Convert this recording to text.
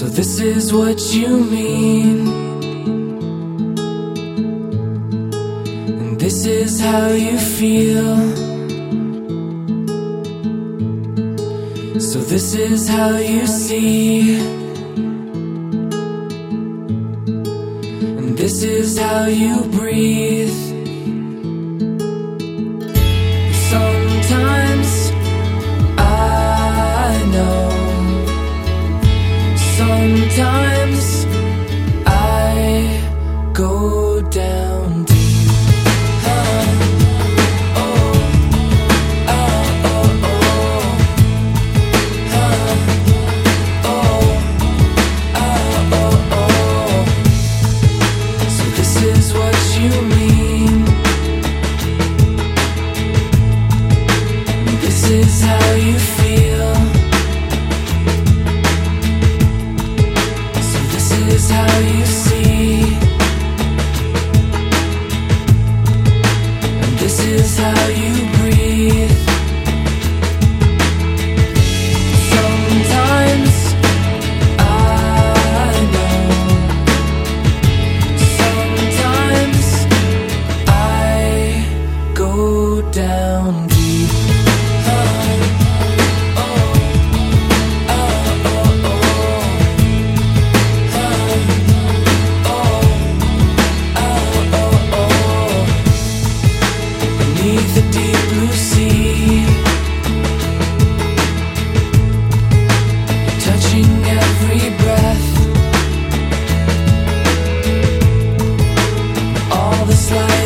So this is what you mean. And this is how you feel. So this is how you see. And this is how you breathe. Sometimes how you see. slide